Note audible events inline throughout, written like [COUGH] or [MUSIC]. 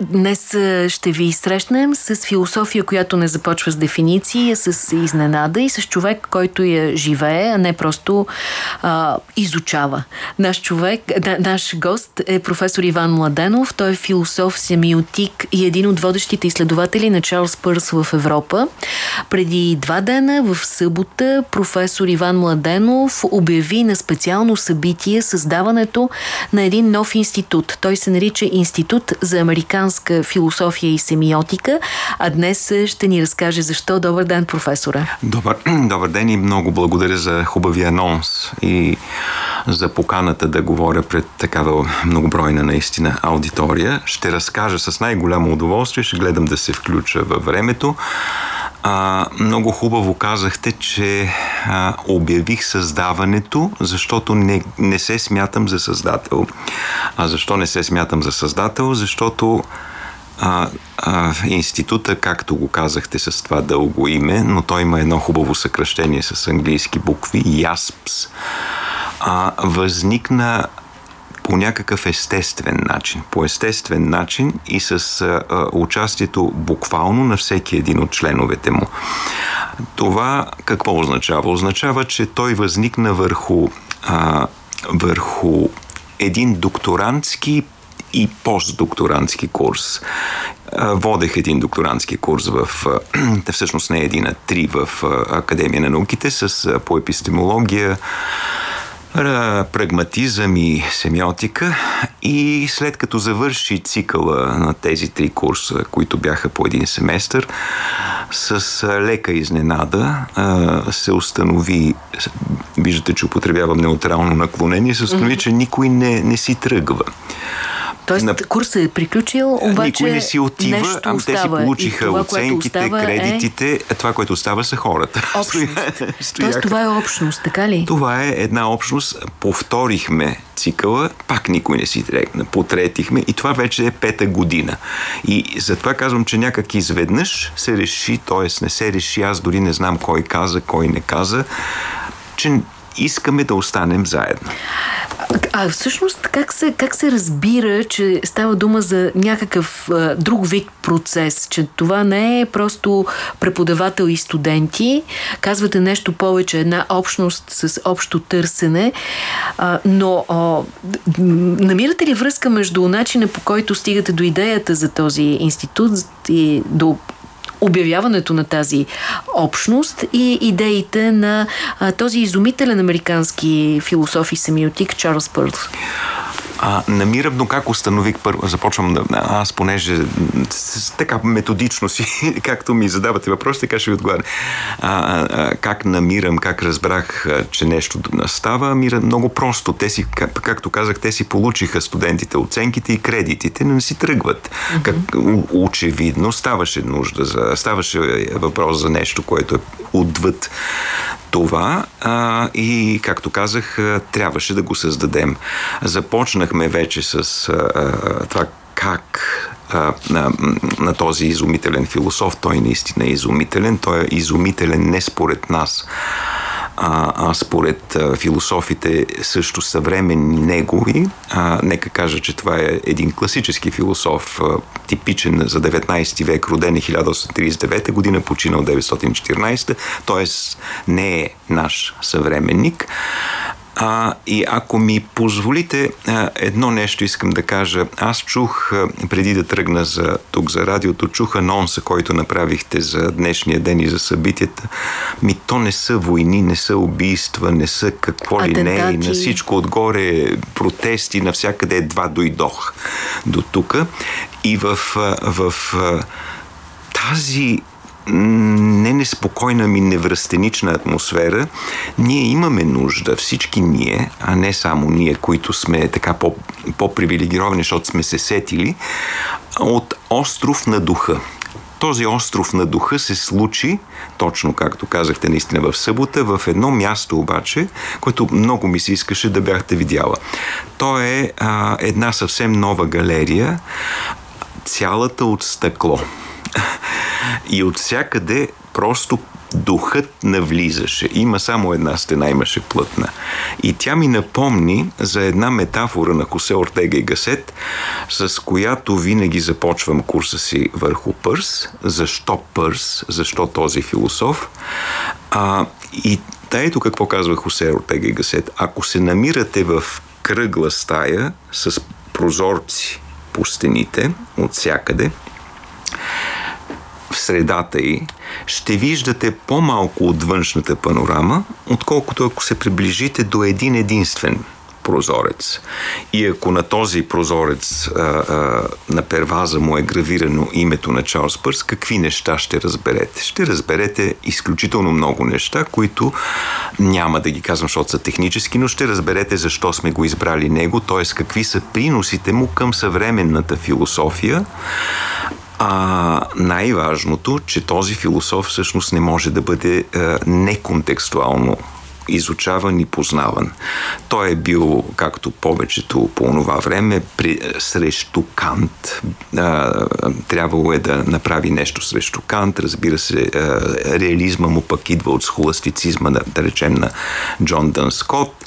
Днес ще ви срещнем с философия, която не започва с дефиниции, а с изненада и с човек, който я живее, а не просто а, изучава. Наш човек, да, наш гост е професор Иван Младенов. Той е философ, семиотик и един от водещите изследователи на Чарлз Пърс в Европа. Преди два дена, в събота, професор Иван Младенов обяви на специално събитие създаването на един нов институт. Той се нарича Институт за американска философия и семиотика, а днес ще ни разкаже защо. Добър ден, професора. Добър, [CLEARS THROAT] добър ден и много благодаря за хубавия анонс и за поканата да говоря пред такава многобройна наистина аудитория. Ще разкажа с най-голямо удоволствие, ще гледам да се включа във времето. А, много хубаво казахте, че а, обявих създаването, защото не, не се смятам за създател. А защо не се смятам за създател? Защото а, а, института, както го казахте с това дълго име, но той има едно хубаво съкръщение с английски букви, YASPS, а, възникна по някакъв естествен начин, по естествен начин и с а, участието буквално на всеки един от членовете му. Това какво означава? Означава, че той възникна върху, а, върху един докторантски и постдокторантски курс. Водех един докторантски курс в, [CLEARS THROAT] всъщност не един, а три в Академия на науките с по епистемология, прагматизъм и семиотика и след като завърши цикъла на тези три курса, които бяха по един семестър, с лека изненада се установи, виждате, че употребявам неутрално наклонение, се установи, че никой не, не си тръгва. Тоест на... курсът е приключил, обаче Никой не си отива, ами те си получиха това, оценките, е кредитите. Е... Това, което остава са хората. [LAUGHS] Общност. Тоест това е общност, така ли? Това е една общност. Повторихме цикъла, пак никой не си трегна. Потретихме и това вече е пета година. И затова казвам, че някак изведнъж се реши, т.е. не се реши, аз дори не знам кой каза, кой не каза, че искаме да останем заедно. А всъщност как се, как се разбира, че става дума за някакъв а, друг вид процес, че това не е просто преподавател и студенти, казвате нещо повече, една общност с общо търсене, а, но а, намирате ли връзка между начина по който стигате до идеята за този институт и до обявяването на тази общност и идеите на а, този изумителен американски философ и семиотик Чарлз Пърл. А, намирам, но как установих първо, започвам да, аз понеже с, така методично си, [LAUGHS] както ми задавате въпрос, така ще ви отговаря. А, а, как намирам, как разбрах, че нещо става, мира много просто. Те си, как, както казах, те си получиха студентите оценките и кредитите, но не си тръгват. Mm-hmm. Как, очевидно ставаше нужда за, ставаше въпрос за нещо, което е отвъд това а, и, както казах, трябваше да го създадем. Започнахме вече с а, това как а, на, на този изумителен философ. Той наистина е изумителен. Той е изумителен не според нас, а, а според а, философите също съвременни негови. А, нека кажа, че това е един класически философ, а, типичен за 19 век, роден е 1839 година, починал 914, т.е. не е наш съвременник. А, и ако ми позволите, едно нещо искам да кажа. Аз чух, преди да тръгна за, тук за радиото, чух анонса, който направихте за днешния ден и за събитията. Ми то не са войни, не са убийства, не са какво ли не, и на всичко отгоре протести, навсякъде едва дойдох до тук. И в, в тази не неспокойна ми невръстенична атмосфера, ние имаме нужда, всички ние, а не само ние, които сме така по, по-привилегировани, защото сме се сетили, от остров на духа. Този остров на духа се случи, точно както казахте наистина в събота, в едно място обаче, което много ми се искаше да бяхте видяла. То е а, една съвсем нова галерия, цялата от стъкло. И от всякъде просто духът навлизаше. Има само една стена, имаше плътна. И тя ми напомни за една метафора на Хосе Ортега и Гасет, с която винаги започвам курса си върху Пърс. Защо Пърс? Защо този философ? А, и Та ето какво казва Хосе Ортега и Гасет. Ако се намирате в кръгла стая с прозорци по стените от всякъде, в средата й ще виждате по-малко от външната панорама, отколкото ако се приближите до един единствен прозорец. И ако на този прозорец а, а, на перваза му е гравирано името на Чарлз Пърс, какви неща ще разберете? Ще разберете изключително много неща, които няма да ги казвам, защото са технически, но ще разберете защо сме го избрали него, т.е. какви са приносите му към съвременната философия, а най-важното, че този философ всъщност не може да бъде а, неконтекстуално изучаван и познаван. Той е бил, както повечето по това време, при, срещу Кант. А, трябвало е да направи нещо срещу Кант. Разбира се, а, реализма му пък идва от схоластицизма, да, да речем, на Джон Дън Скот.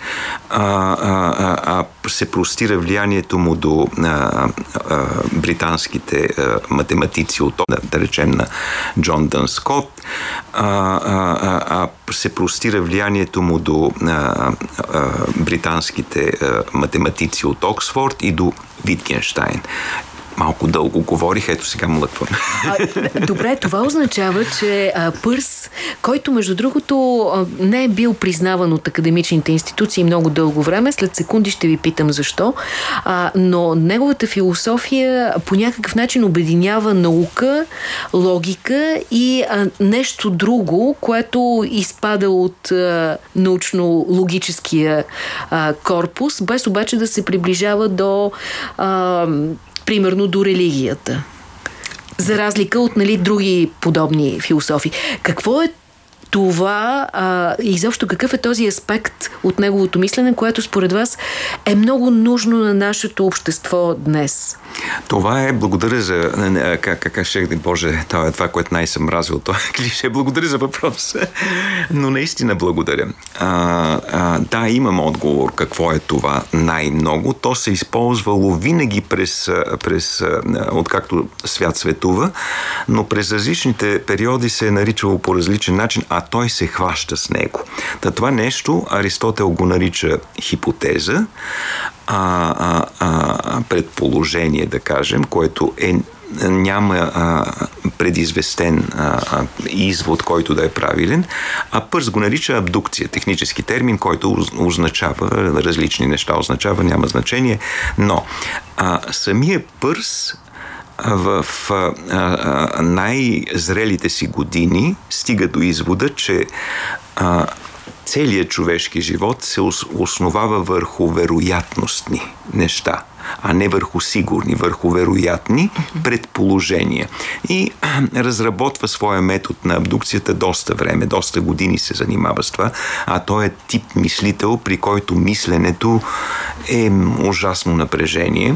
А, а, а, а се простира влиянието му до а, а, британските а, математици от, да, да речем, на Джон Дън Скот. А, а, а, а се простира влиянието му до а, а, британските а, математици от Оксфорд и до Витгенштайн малко дълго говорих, ето сега млъквам. Добре, това означава, че а, Пърс, който между другото а, не е бил признаван от академичните институции много дълго време, след секунди ще ви питам защо, а, но неговата философия по някакъв начин обединява наука, логика и а, нещо друго, което изпада от а, научно-логическия а, корпус, без обаче да се приближава до а, примерно до религията. За разлика от нали, други подобни философи. Какво е това а, изобщо какъв е този аспект от неговото мислене, което според вас е много нужно на нашето общество днес? Това е, благодаря за, как, как, ще, Боже, това е това, което най-съм разил, това е [LAUGHS] клише, благодаря за въпроса, но наистина благодаря. А, а, да, имам отговор какво е това най-много. То се използвало винаги през, през откакто свят светува, но през различните периоди се е наричало по различен начин, а той се хваща с него. Та това нещо Аристотел го нарича хипотеза, а, а, а, предположение, да кажем, което е няма а, предизвестен а, а, извод, който да е правилен, а Пърс го нарича абдукция, технически термин, който означава различни неща, означава, няма значение, но а, самия Пърс в най-зрелите си години стига до извода, че а, целият човешки живот се основава върху вероятностни неща, а не върху сигурни, върху вероятни предположения. И разработва своя метод на абдукцията доста време, доста години се занимава с това, а той е тип мислител, при който мисленето е ужасно напрежение.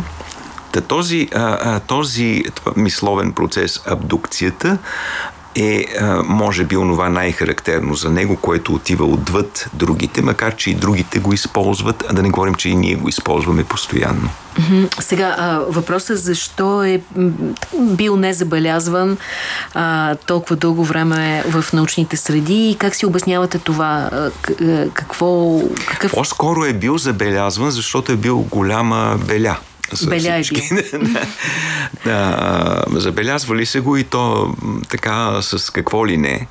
Та този, този мисловен процес, абдукцията, е, може би, онова най-характерно за него, което отива отвъд другите, макар че и другите го използват, а да не говорим, че и ние го използваме постоянно. Сега, въпросът защо е бил незабелязван а, толкова дълго време в научните среди и как си обяснявате това? Какво... Какъв... По-скоро е бил забелязван, защото е бил голяма беля Беля е всички. [LAUGHS] да, забелязвали се го и то така с какво ли не.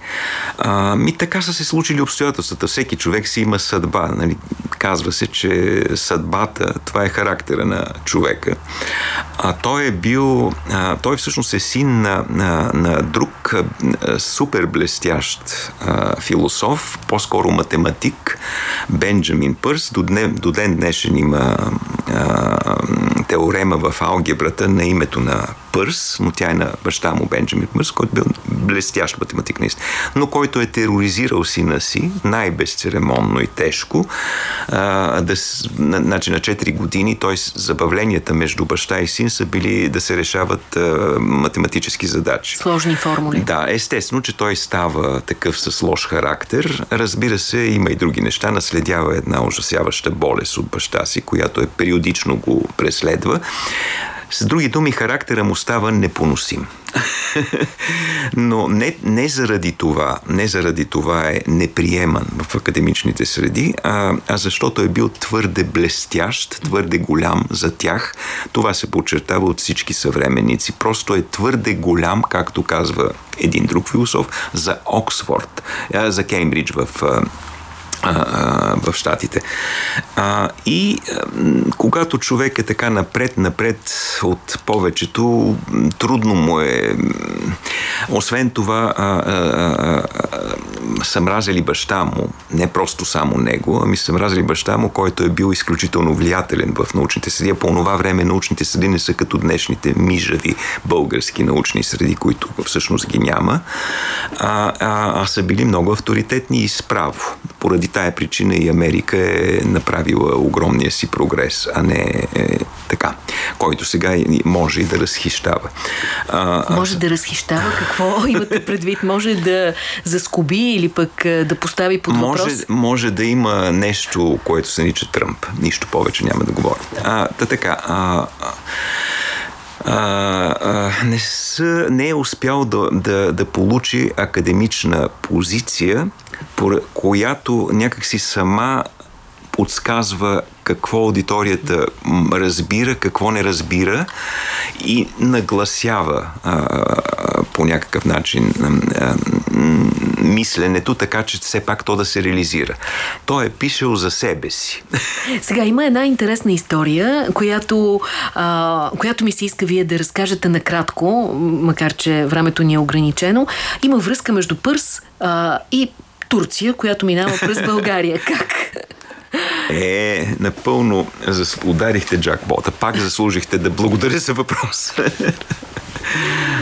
А, ми така са се случили обстоятелствата. Всеки човек си има съдба. Нали? Казва се, че съдбата, това е характера на човека. А той е бил, а, той всъщност е син на, на, на друг а, супер блестящ а, философ, по-скоро математик, Бенджамин Пърс. До, днем, до ден днешен има а, теорема в алгебрата на името на Пърс, но тя е на баща му Бенджамин Пърс, който бил блестящ математик наистина, но който е тероризирал сина си най-безцеремонно и тежко. А, да, значи на 4 години, т.е. забавленията между баща и син са били да се решават а, математически задачи. Сложни формули. Да, естествено, че той става такъв с лош характер. Разбира се, има и други неща. Наследява една ужасяваща болест от баща си, която е периодично го преследва. С други думи, характера му става непоносим. [LAUGHS] Но не, не, заради това, не заради това е неприеман в академичните среди, а, а защото е бил твърде блестящ, твърде голям за тях. Това се подчертава от всички съвременници. Просто е твърде голям, както казва един друг философ, за Оксфорд, за Кембридж в в Штатите. А, и а, когато човек е така напред-напред от повечето, трудно му е. Освен това, а, а, а, са мразили баща му, не просто само него, ами са мразили баща му, който е бил изключително влиятелен в научните среди. По това време научните среди не са като днешните мижави български научни среди, които всъщност ги няма, а, а, а са били много авторитетни и справо. Поради тая причина и Америка е направила огромния си прогрес, а не е, така, който сега може и да разхищава. А, може да разхищава? Какво [LAUGHS] имате предвид? Може да заскоби или пък да постави под въпрос? Може, може да има нещо, което се нарича Тръмп. Нищо повече няма да говоря. А, та така, а, а, а, не, са, не е успял да, да, да получи академична позиция, която някакси сама подсказва какво аудиторията разбира, какво не разбира и нагласява а, по някакъв начин а, мисленето, така че все пак то да се реализира. Той е пишел за себе си. Сега има една интересна история, която, а, която ми се иска вие да разкажете накратко, макар че времето ни е ограничено. Има връзка между Пърс а, и Турция, която минава през [LAUGHS] България. Как? Е, напълно ударихте джакбота. Пак заслужихте да благодаря за въпрос.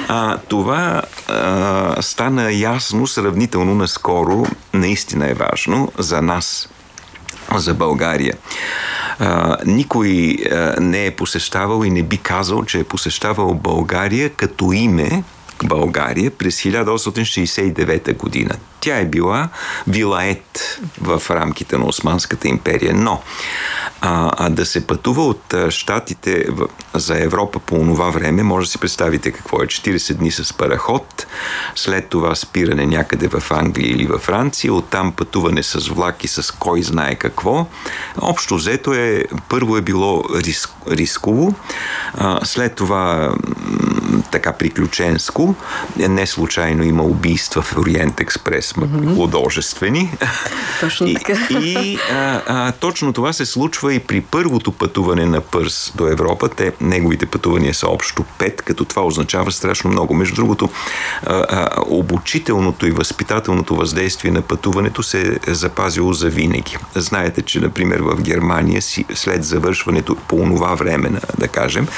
А, това а, стана ясно сравнително наскоро. Наистина е важно за нас, за България. А, никой а, не е посещавал и не би казал, че е посещавал България като име България през 1869 година. Тя е била вилает в рамките на Османската империя, но а, а да се пътува от Штатите в, за Европа по това време, може да си представите какво е 40 дни с параход, след това спиране някъде в Англия или във Франция, оттам пътуване с влак и с кой знае какво. Общо взето е, първо е било риск, рисково, а, след това така приключенско. Не случайно има убийства в Ориент Експрес, mm-hmm. художествени. Точно и, така. И а, а, точно това се случва и при първото пътуване на Пърс до Европа. Те, неговите пътувания са общо пет, като това означава страшно много. Между другото, а, а, обучителното и възпитателното въздействие на пътуването се е запазило за винаги. Знаете, че, например, в Германия си, след завършването по това време, да кажем,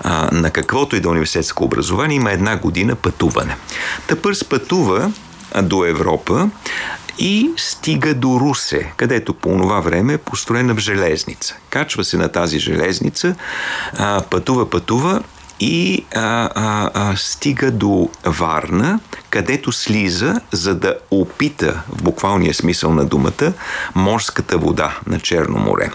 а, на каквото и да университетско образование има една година пътуване. Та Пърс пътува до Европа и стига до Русе, където по това време е построена в железница. Качва се на тази железница, пътува, пътува и а, а, а, стига до Варна, където слиза, за да опита, в буквалния смисъл на думата, морската вода на Черно море.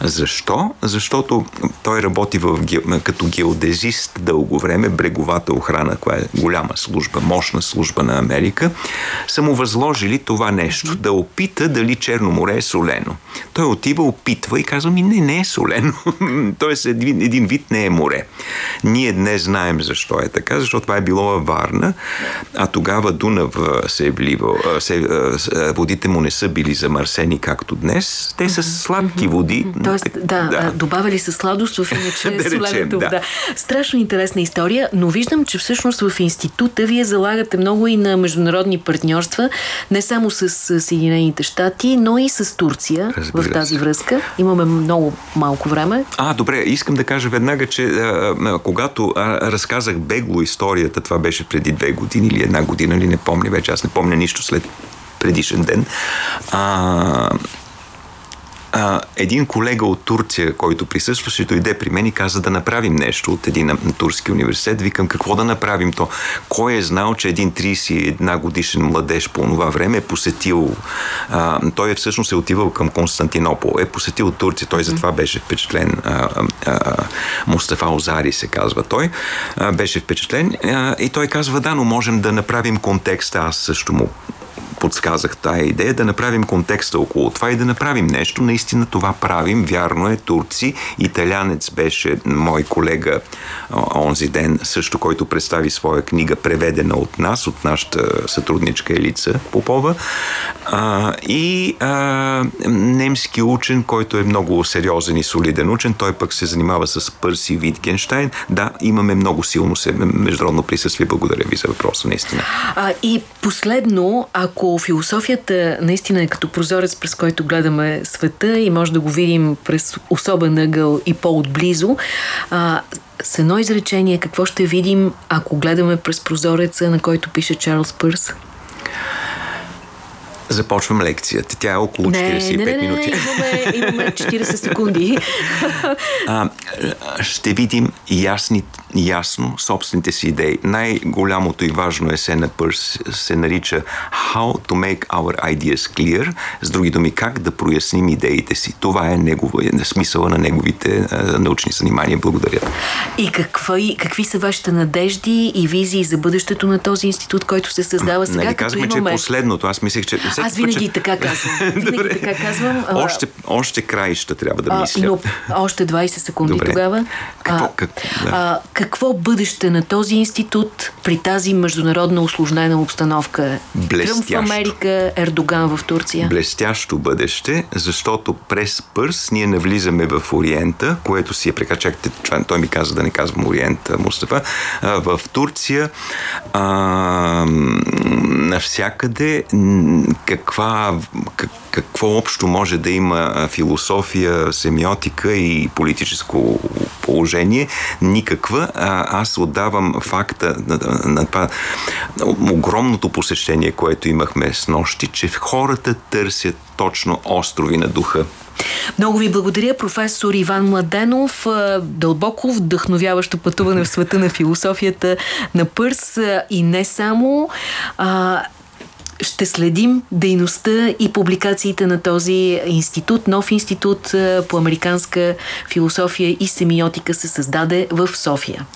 Защо? Защото той работи в, като геодезист дълго време, бреговата охрана, която е голяма служба, мощна служба на Америка, са му възложили това нещо, да опита дали Черно море е солено. Той отива, опитва и казва ми, не, не е солено. [LAUGHS] Тоест един, един вид не е море. Ние днес знаем защо е така, защото това е било във Варна, а тогава Дунав се е вливал, се, водите му не са били замърсени както днес. Те са сладки води. Тоест, да, да. добавили се сладост в иначе [LAUGHS] солената вода. Да. Страшно интересна история, но виждам, че всъщност в института вие залагате много и на международни партньорства, не само с Съединените щати, но и с Турция Разбира в тази връзка. Имаме много малко време. А, добре, искам да кажа веднага, че а, когато а, разказах бегло историята, това беше преди две години или една година, или не помня вече, аз не помня нищо след предишен ден. А, а, един колега от Турция, който присъстваше, дойде при мен и каза да направим нещо от един турски университет. Викам, какво да направим то? Кой е знал, че един 31 годишен младеж по това време е посетил, а, той е всъщност е отивал към Константинопол, е посетил Турция, той затова беше впечатлен. А, а, Мустафа Озари се казва той, а, беше впечатлен а, и той казва, да, но можем да направим контекста, аз също му подсказах тая идея, да направим контекста около това и да направим нещо. Наистина това правим, вярно е, турци. Италянец беше мой колега онзи ден, също който представи своя книга, преведена от нас, от нашата сътрудничка Елица Попова. А, и а, немски учен, който е много сериозен и солиден учен, той пък се занимава с Пърси Витгенштайн. Да, имаме много силно международно присъствие. Благодаря ви за въпроса, наистина. А, и последно, ако философията наистина е като прозорец, през който гледаме света и може да го видим през особен ъгъл и по-отблизо, с едно изречение, какво ще видим, ако гледаме през прозореца, на който пише Чарлз Пърс? Започвам лекцията. Тя е около 45 не, не, не, минути. Имаме, имаме [LAUGHS] 40 секунди. [LAUGHS] А, ще видим ясни, ясно собствените си идеи. Най-голямото и важно есе на Пърс се нарича How to make our ideas clear. С други думи, как да проясним идеите си. Това е негово, смисъла на неговите а, научни занимания. Благодаря. И какви, какви са вашите надежди и визии за бъдещето на този институт, който се създава сега? Нали казваме, имаме... че е последното. Аз мислех, че всеки Аз винаги път, така казвам. [LAUGHS] Винаги така казвам. Още, още краища трябва да мисля. Но още 20 секунди Добре. тогава. Какво, как, да. а, какво бъдеще на този институт при тази международна осложнена обстановка? Блестящо. Тръмп в Америка, Ердоган в Турция. Блестящо бъдеще, защото през Пърс ние навлизаме в Ориента, което си е прекачакте, той ми каза да не казвам Ориента, Мустафа, в Турция а, навсякъде каква, как, какво общо може да има философия, семиотика и политическо положение? Никаква. Аз отдавам факта на, на това огромното посещение, което имахме с нощи, че хората търсят точно острови на духа. Много ви благодаря, професор Иван Младенов. Дълбоко вдъхновяващо пътуване в света на философията на Пърс и не само. Ще следим дейността и публикациите на този институт. Нов институт по американска философия и семиотика се създаде в София.